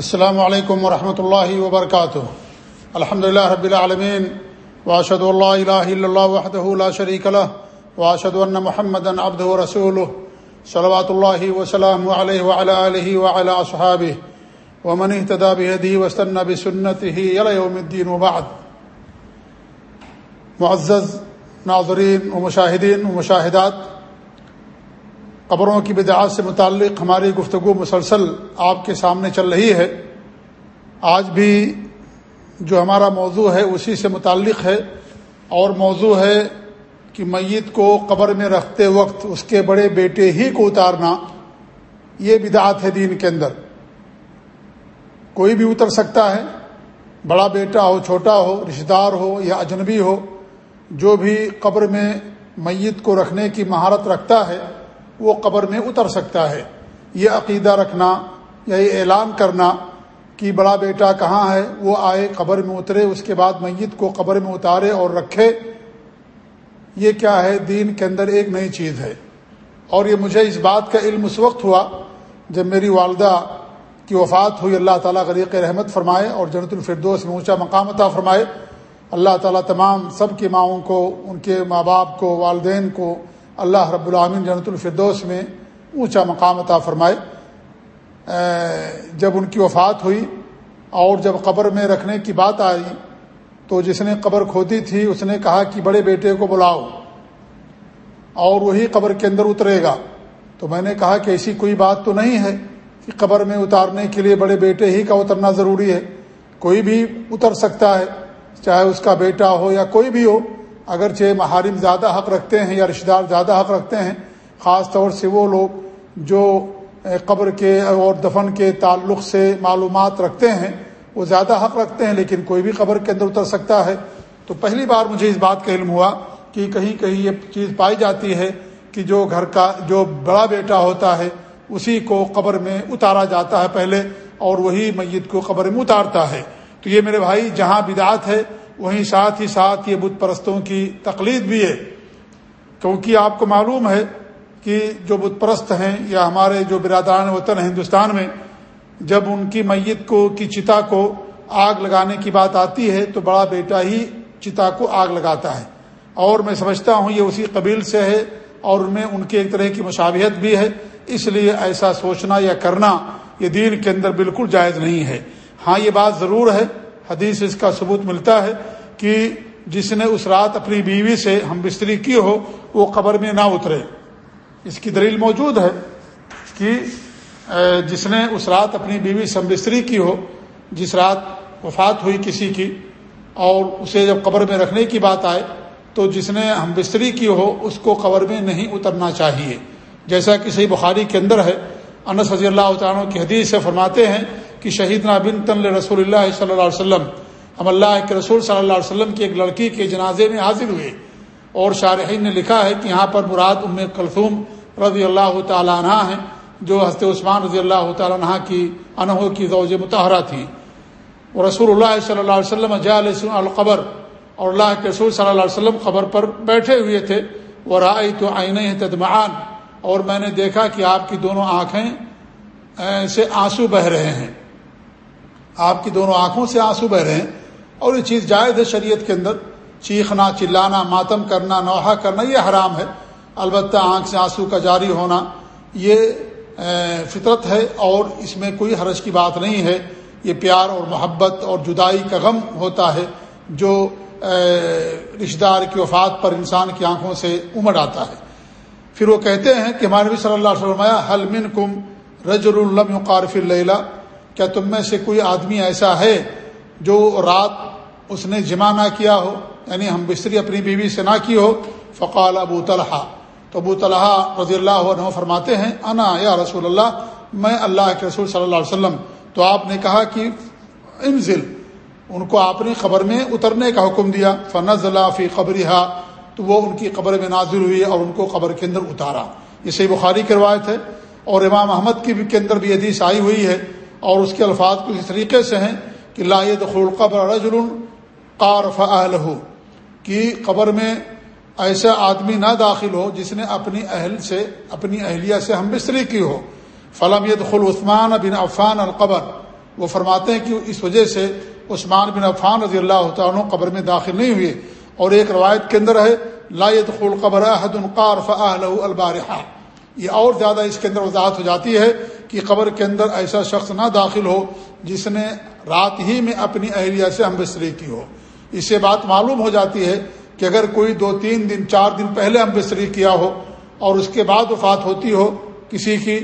السلام علیکم ورحمۃ اللہ وبرکاتہ۔ الحمد لله رب العالمین واشهد ان لا اله الا الله وحده لا شريك له واشهد ان محمدا عبده ورسوله صلوات الله وسلامه عليه وعلى اله وعلى اصحابه ومن اهتدى بهديه واستنى بسنته الى يوم الدين وبعد۔ معزز ناظرین و مشاہدین و مشاہدات قبروں کی بدعات سے متعلق ہماری گفتگو مسلسل آپ کے سامنے چل رہی ہے۔ آج بھی جو ہمارا موضوع ہے اسی سے متعلق ہے اور موضوع ہے کہ میت کو قبر میں رکھتے وقت اس کے بڑے بیٹے ہی کو اتارنا، یہ بدعات ہے دین کے اندر۔ کوئی بھی اتر سکتا ہے، بڑا بیٹا ہو، چھوٹا ہو، رشتہ دار ہو یا اجنبی ہو، جو بھی قبر میں میت کو رکھنے کی مہارت رکھتا ہے وہ قبر میں اتر سکتا ہے۔ یہ عقیدہ رکھنا یا یہ اعلان کرنا کہ بڑا بیٹا کہاں ہے، وہ آئے قبر میں اترے، اس کے بعد میت کو قبر میں اتارے اور رکھے۔ یہ کیا ہے؟ دین کے اندر ایک نئی چیز ہے۔ اور یہ مجھے اس بات کا علم اس وقت ہوا جب میری والدہ کی وفات ہوئی۔ اللہ تعالیٰ غریق رحمت فرمائے اور جنت الفردوس میں اونچا مقام عطا فرمائے۔ اللہ تعالیٰ تمام سب کی ماؤں کو، ان کے ماں باپ کو، والدین کو اللہ رب العامن جنت الفردوس میں اونچا مقام عطا فرمائے۔ جب ان کی وفات ہوئی اور جب قبر میں رکھنے کی بات آئی تو جس نے قبر کھودی تھی، اس نے کہا کہ بڑے بیٹے کو بلاؤ اور وہی قبر کے اندر اترے گا۔ تو میں نے کہا کہ ایسی کوئی بات تو نہیں ہے کہ قبر میں اتارنے کے لیے بڑے بیٹے ہی کا اترنا ضروری ہے۔ کوئی بھی اتر سکتا ہے، چاہے اس کا بیٹا ہو یا کوئی بھی ہو اگرچہ محارم زیادہ حق رکھتے ہیں یا رشتہ دار زیادہ حق رکھتے ہیں، خاص طور سے وہ لوگ جو قبر کے اور دفن کے تعلق سے معلومات رکھتے ہیں، وہ زیادہ حق رکھتے ہیں، لیکن کوئی بھی قبر کے اندر اتر سکتا ہے۔ تو پہلی بار مجھے اس بات کا علم ہوا کہ کہیں کہیں یہ چیز پائی جاتی ہے کہ جو گھر کا، جو بڑا بیٹا ہوتا ہے، اسی کو قبر میں اتارا جاتا ہے پہلے اور وہی میت کو قبر میں اتارتا ہے۔ تو یہ میرے بھائی، جہاں بدعت ہے وہیں ساتھ ہی ساتھ یہ بت پرستوں کی تقلید بھی ہے۔ کیونکہ آپ کو معلوم ہے کہ جو بت پرست ہیں یا ہمارے جو برادران وطن ہیں ہندوستان میں، جب ان کی میت کو، کی چتا کو آگ لگانے کی بات آتی ہے تو بڑا بیٹا ہی چتا کو آگ لگاتا ہے۔ اور میں سمجھتا ہوں یہ اسی قبیل سے ہے اور ان میں ان کی ایک طرح کی مشابہت بھی ہے۔ اس لیے ایسا سوچنا یا کرنا یہ دین کے اندر بالکل جائز نہیں ہے۔ ہاں یہ بات ضرور ہے حدیث اس کا ثبوت ملتا ہے کہ جس نے اس رات اپنی بیوی سے ہم بستری کی ہو، وہ قبر میں نہ اترے۔ اس کی دلیل موجود ہے کہ جس نے اس رات اپنی بیوی سے ہم بستری کی ہو، جس رات وفات ہوئی کسی کی، اور اسے جب قبر میں رکھنے کی بات آئے، تو جس نے ہم بستری کی ہو، اس کو قبر میں نہیں اترنا چاہیے۔ جیسا کہ صحیح بخاری کے اندر ہے، انس رضی اللہ تعالیٰ کی حدیث سے فرماتے ہیں کہ شہید بن تن رسول اللہ صلی اللہ علیہ وسلم، ہم اللہ کے رسول صلی اللہ علیہ وسلم کی ایک لڑکی کے جنازے میں حاضر ہوئے۔ اور شارحین نے لکھا ہے کہ یہاں پر مراد ام کلثوم رضی اللہ تعالیٰ عنہ ہیں، جو حضرت عثمان رضی اللہ تعالیٰ عنہ کی انہوں کی زوج متحرہ تھی۔ اور رسول اللہ صلی اللہ علیہ وسلم جا القبر۔ اور اللہ کے رسول صلی اللہ علیہ وسلم قبر پر بیٹھے ہوئے تھے۔ وہ رائے تو آئین تدمان اور میں نے دیکھا کہ آپ کی دونوں آنکھیں سے آنسو بہ رہے ہیں۔ آپ کی دونوں آنکھوں سے آنسو بہ رہے ہیں۔ اور یہ چیز جائز ہے شریعت کے اندر۔ چیخنا، چلانا، ماتم کرنا، نوحہ کرنا، یہ حرام ہے۔ البتہ آنکھ سے آنسو کا جاری ہونا، یہ فطرت ہے۔ اور اس میں کوئی حرج کی بات نہیں ہے۔ یہ پیار اور محبت اور جدائی کا غم ہوتا ہے، جو رشتہ دار کی وفات پر انسان کی آنکھوں سے امڑ آتا ہے۔ پھر وہ کہتے ہیں کہ ہمارے نبی صلی اللہ علیہ وسلم حل من کم رج الم قارف اللہ کیا تم میں سے کوئی آدمی ایسا ہے جو رات اس نے جمع نہ کیا ہو؟ یعنی ہم بستری اپنی بیوی سے نہ کی ہو؟ فقال ابو طلحہ۔ تو ابو طلحہ رضی اللہ عنہ فرماتے ہیں، انا یا رسول اللہ، میں اللہ کے رسول صلی اللہ علیہ وسلم۔ تو آپ نے کہا کہ انزل۔ ان کو آپ نے خبر میں اترنے کا حکم دیا۔ فنز اللہ فی قبری تو وہ ان کی قبر میں نازل ہوئی اور ان کو قبر کے اندر اتارا۔ یہ صحیح بخاری کی روایت ہے اور امام احمد کی بھی کے اندر بھی حدیث آئی ہوئی ہے۔ اور اس کے الفاظ کچھ اس طریقے سے ہیں کہ لائد خلقبر رجل قارف اہل کہ قبر میں ایسا آدمی نہ داخل ہو جس نے اپنی اہل سے، اپنی اہلیہ سے ہم بستری کی ہو۔ فلم ید خل عثمان بن عفان القبر۔ وہ فرماتے ہیں کہ اس وجہ سے عثمان بن عفان رضی اللہ عنہ قبر میں داخل نہیں ہوئے۔ اور ایک روایت کے اندر ہے لایت خل قبر احد القار فعل البارحہ۔ یہ اور زیادہ اس کے اندر وضاحت ہو جاتی ہے کہ قبر کے اندر ایسا شخص نہ داخل ہو جس نے رات ہی میں اپنی اہلیہ سے ہم بستری کی ہو۔ اس سے بات معلوم ہو جاتی ہے کہ اگر کوئی دو تین دن، چار دن پہلے ہم بستری کیا ہو اور اس کے بعد وفات ہوتی ہو کسی کی،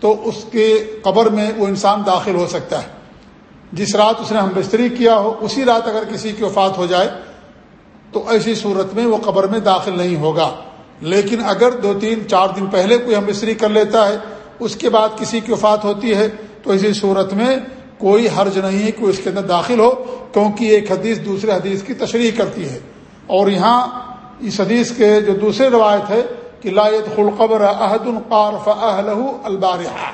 تو اس کے قبر میں وہ انسان داخل ہو سکتا ہے۔ جس رات اس نے ہم بستری کیا ہو، اسی رات اگر کسی کی وفات ہو جائے، تو ایسی صورت میں وہ قبر میں داخل نہیں ہوگا۔ لیکن اگر دو تین، چار دن پہلے کوئی ہم بستری کر لیتا ہے اس کے بعد کسی کی وفات ہوتی ہے، تو اسی صورت میں کوئی حرج نہیں ہے کہ اس کے اندر داخل ہو، کیونکہ ایک حدیث دوسرے حدیث کی تشریح کرتی ہے۔ اور یہاں اس حدیث کے جو دوسری روایت ہے کہ لایت خلقبر عہد القار البارحہ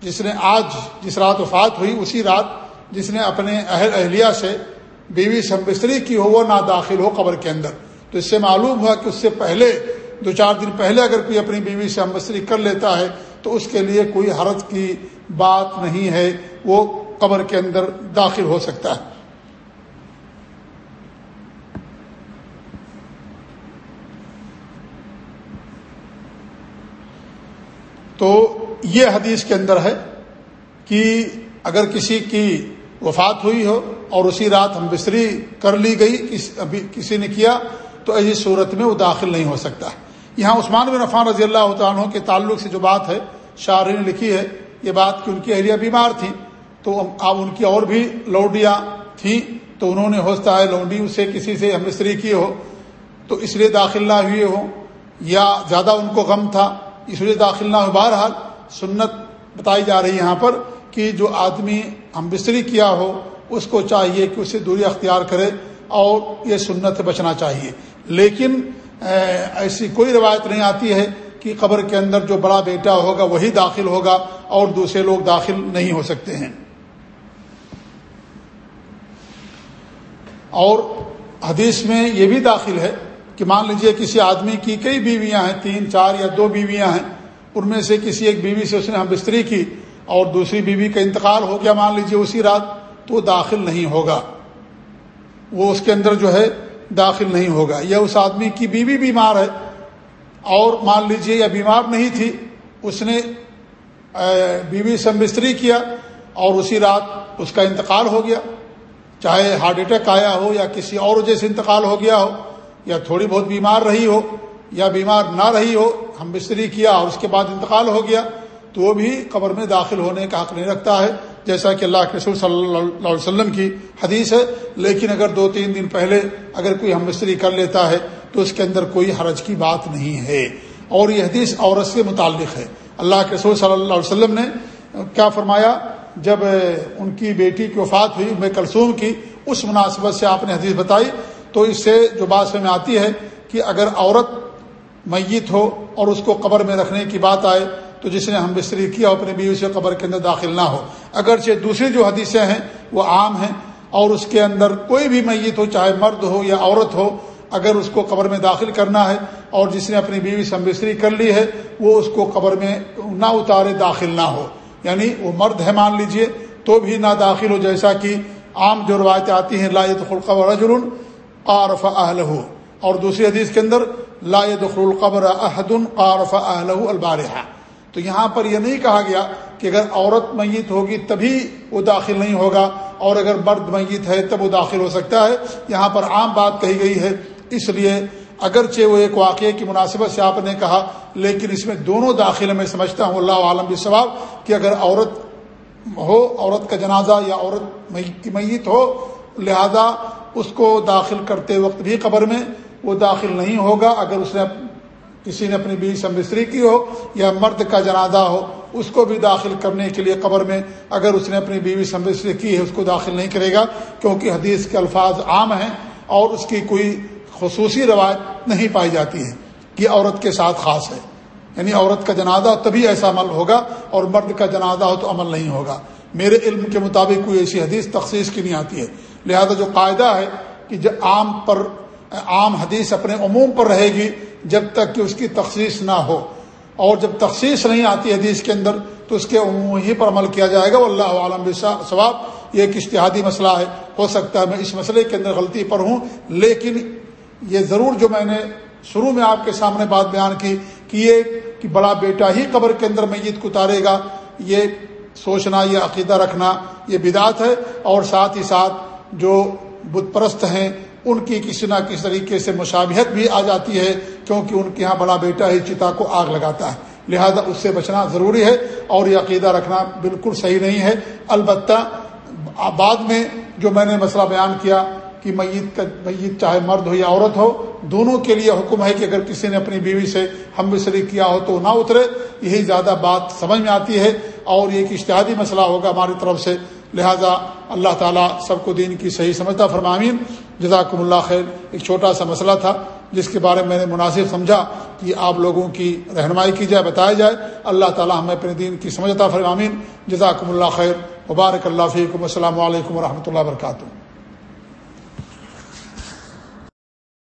جس نے آج جس رات وفات ہوئی، اسی رات جس نے اپنے اہل اہلیہ سے بیوی سمبستری کی ہو، وہ نہ داخل ہو قبر کے اندر۔ تو اس سے معلوم ہوا کہ اس سے پہلے، دو چار دن پہلے اگر کوئی اپنی بیوی سے ہمبستری کر لیتا ہے تو اس کے لیے کوئی حرج کی بات نہیں ہے، وہ قبر کے اندر داخل ہو سکتا ہے۔ تو یہ حدیث کے اندر ہے کہ اگر کسی کی وفات ہوئی ہو اور اسی رات ہم بستری کر لی گئی کسی نے کیا، تو ایسی صورت میں وہ داخل نہیں ہو سکتا۔ ہے یہاں عثمان بن عفان رضی اللہ عنہ کے تعلق سے جو بات ہے، شاعری نے لکھی ہے، یہ بات کہ ان کی اہلیہ بیمار تھیں، تو اب ان کی اور بھی لونڈیاں تھیں، تو انہوں نے ہوتا ہے، لونڈی اسے کسی سے ہم بستری کی ہو تو اس لیے داخل نہ ہوئے ہوں، یا زیادہ ان کو غم تھا، اس لیے داخل نہ ہو بہرحال سنت بتائی جا رہی یہاں پر کہ جو آدمی ہم بستری کیا ہو، اس کو چاہیے کہ اسے دوری اختیار کرے اور یہ سنت سے بچنا چاہیے۔ لیکن ایسی کوئی روایت نہیں آتی ہے کہ قبر کے اندر جو بڑا بیٹا ہوگا وہی داخل ہوگا اور دوسرے لوگ داخل نہیں ہو سکتے ہیں۔ اور حدیث میں یہ بھی داخل ہے کہ مان لیجیے کسی آدمی کی کئی بیویاں ہیں، تین، چار یا دو بیویاں ہیں، ان میں سے کسی ایک بیوی سے اس نے ہم بستری کی اور دوسری بیوی کا انتقال ہو گیا مان لیجیے اسی رات، تو داخل نہیں ہوگا۔ وہ اس کے اندر جو ہے داخل نہیں ہوگا۔ یا اس آدمی کی بیوی بیمار ہے۔ اور مان لیجیے یا بیمار نہیں تھی، اس نے بیوی سے بستری کیا اور اسی رات اس کا انتقال ہو گیا۔ چاہے ہارٹ اٹیک آیا ہو یا کسی اور وجہ سے انتقال ہو گیا ہو، یا تھوڑی بہت بیمار رہی ہو یا بیمار نہ رہی ہو، ہم بستری کیا اور اس کے بعد انتقال ہو گیا، تو وہ بھی قبر میں داخل ہونے کا حق نہیں رکھتا ہے۔ جیسا کہ اللہ کے رسول صلی اللہ علیہ وسلم کی حدیث ہے، لیکن اگر دو تین دن پہلے اگر کوئی ہم مستری کر لیتا ہے، تو اس کے اندر کوئی حرج کی بات نہیں ہے۔ اور یہ حدیث عورت سے متعلق ہے۔ اللہ کے رسول صلی اللہ علیہ وسلم نے کیا فرمایا؟ جب ان کی بیٹی کی وفات ہوئی، میں کلثوم کی، اس مناسبت سے آپ نے حدیث بتائی، تو اس سے جو بات میں آتی ہے کہ اگر عورت میت ہو اور اس کو قبر میں رکھنے کی بات آئے تو جس نے ہم بستری کیا اپنی بیوی سے قبر کے اندر داخل نہ ہو۔ اگرچہ دوسری جو حدیثیں ہیں وہ عام ہیں اور اس کے اندر کوئی بھی میت ہو، چاہے مرد ہو یا عورت ہو، اگر اس کو قبر میں داخل کرنا ہے اور جس نے اپنی بیوی سے ہم بستری کر لی ہے، وہ اس کو قبر میں نہ اتارے، داخل نہ ہو۔ یعنی وہ مرد ہے مان لیجیے، تو بھی نہ داخل ہو، جیسا کہ عام جو روایتیں آتی ہیں لایت خلقہ رجل قارف اہل اور دوسری حدیث کے اندر لایت خلقبر احدن قارف اہل البارحہ تو یہاں پر یہ نہیں کہا گیا کہ اگر عورت میت ہوگی تبھی وہ داخل نہیں ہوگا اور اگر مرد میت ہے تب وہ داخل ہو سکتا ہے۔ یہاں پر عام بات کہی گئی ہے۔ اس لیے اگرچہ وہ ایک واقعے کی مناسبت سے آپ نے کہا، لیکن اس میں دونوں داخل میں سمجھتا ہوں اللہ عالم ثواب کہ اگر عورت ہو، عورت کا جنازہ یا عورت میت ہو، لہذا اس کو داخل کرتے وقت بھی قبر میں وہ داخل نہیں ہوگا۔ اگر اس نے کسی نے اپنی بیوی سمبستری کی ہو یا مرد کا جنازہ ہو، اس کو بھی داخل کرنے کے لیے قبر میں اگر اس نے اپنی بیوی سمبستری کی ہے، اس کو داخل نہیں کرے گا، کیونکہ حدیث کے الفاظ عام ہیں اور اس کی کوئی خصوصی روایت نہیں پائی جاتی ہے۔ کہ عورت کے ساتھ خاص ہے۔ یعنی عورت کا جنازہ تبھی ایسا عمل ہوگا اور مرد کا جنازہ ہو تو عمل نہیں ہوگا۔ میرے علم کے مطابق کوئی ایسی حدیث تخصیص کی نہیں آتی ہے۔ لہذا جو قاعدہ ہے کہ جب عام پر عام حدیث اپنے عموم پر رہے گی جب تک کہ اس کی تخصیص نہ ہو۔ اور جب تخصیص نہیں آتی حدیث کے اندر تو اس کے وہیں پر عمل کیا جائے گا۔ اللہ عالم ثواب، یہ ایک اشتہادی مسئلہ ہے۔ ہو سکتا ہے میں اس مسئلے کے اندر غلطی پر ہوں، لیکن یہ ضرور جو میں نے شروع میں آپ کے سامنے بات بیان کی کہ یہ کہ بڑا بیٹا ہی قبر کے اندر میت کو اتارے گا، یہ سوچنا، یہ عقیدہ رکھنا، یہ بدعت ہے۔ اور ساتھ ہی ساتھ جو بت پرست ہیں ان کی کسی نہ کسی طریقے سے مشابہت بھی آ جاتی ہے، کیونکہ ان کے یہاں بڑا بیٹا ہی چتا کو آگ لگاتا ہے۔ لہذا اس سے بچنا ضروری ہے اور یہ عقیدہ رکھنا بالکل صحیح نہیں ہے۔ البتہ بعد میں جو میں نے مسئلہ بیان کیا کہ میت کا میت چاہے مرد ہو یا عورت ہو، دونوں کے لیے حکم ہے کہ اگر کسی نے اپنی بیوی سے ہم بسری کیا ہو تو نہ اترے۔ یہی زیادہ بات سمجھ میں آتی ہے اور یہ ایک اشتہادی مسئلہ ہوگا ہماری طرف سے۔ لہذا اللہ تعالیٰ سب کو دین کی صحیح سمجھتا فرمامین جزاکم اللہ خیر، ایک چھوٹا سا مسئلہ تھا جس کے بارے میں میں نے مناسب سمجھا کہ آپ لوگوں کی رہنمائی کی جائے بتایا جائے۔ اللہ تعالیٰ ہمیں اپنے دین کی سمجھتا فرمامین جزاکم اللہ خیر۔ مبارک اللہ فیکم۔ السلام علیکم و اللہ وبرکاتہ۔